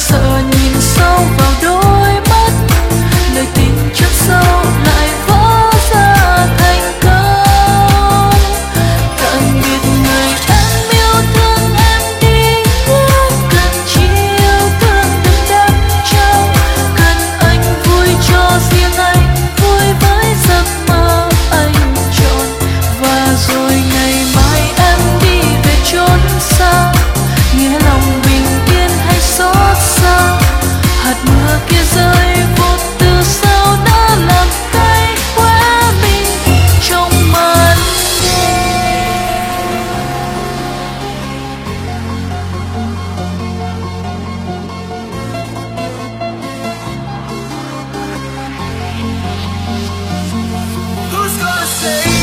so say